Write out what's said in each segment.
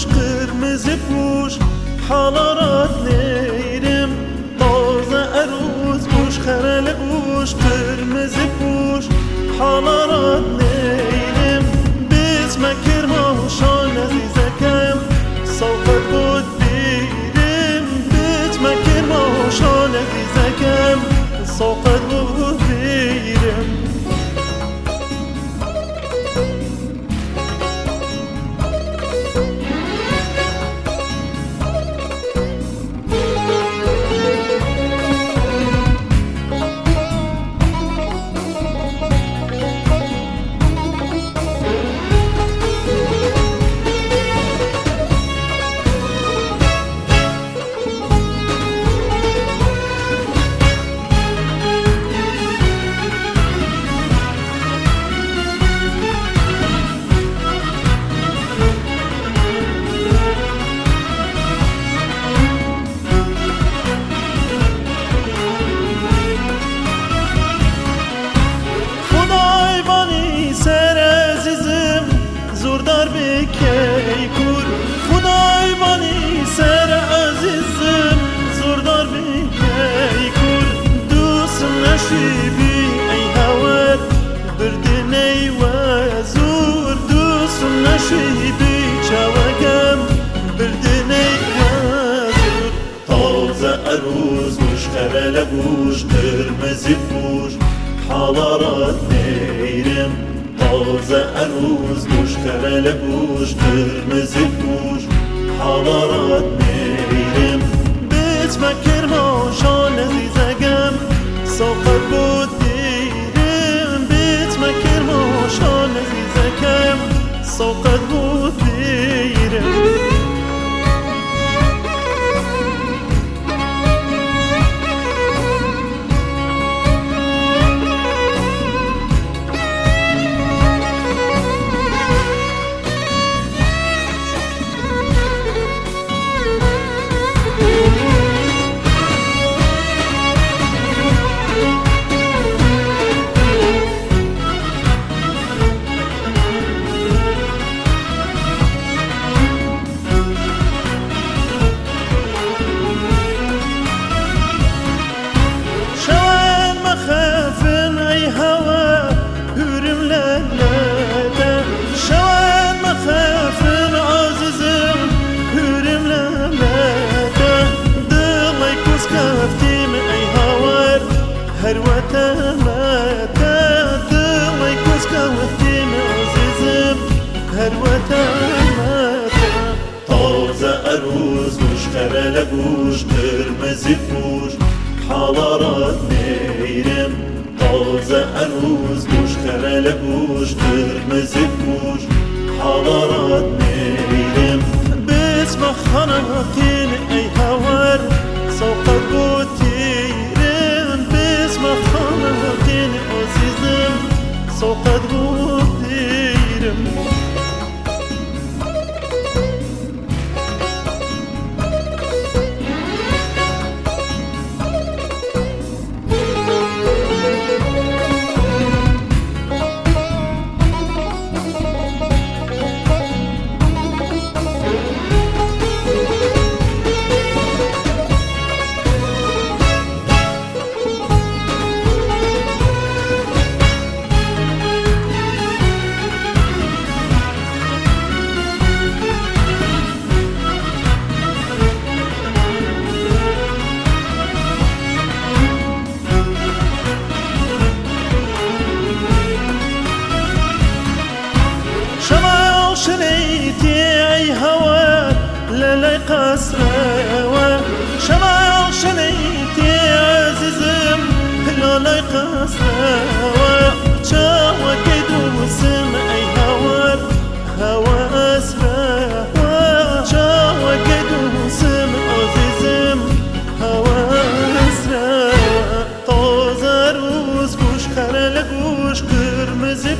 kuş kırmızı kuş Halarat neyrim Taze eruz kuş Kareli kuş kırmızı kuş Halarat neyrim Biz mekir mahuşan azizekem Savfet kut dirim Biz mekir mahuşan azizekem Savfet kut hele kuş kırmızı kuş? Halarat neyrim taze eruz kuş. Hele kuş kırmızı kuş? Halarat neyrim Bitmek هر وطن ماتا تازه عروس مش خبل بوش قرمزی پوش حضرت نیرم تازه عروس بوش خبل بوش قرمزی پوش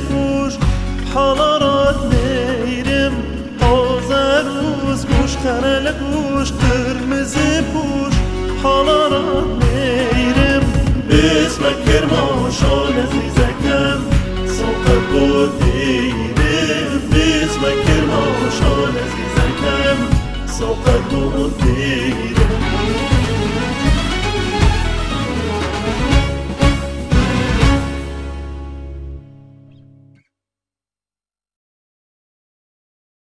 قرمزی پوش حضرت نیرم تازه روز گوش خرل گوش قرمزی پوش حضرت نیرم بسم کرما شان عزیز